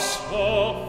Oh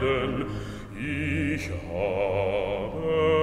leiden ich habe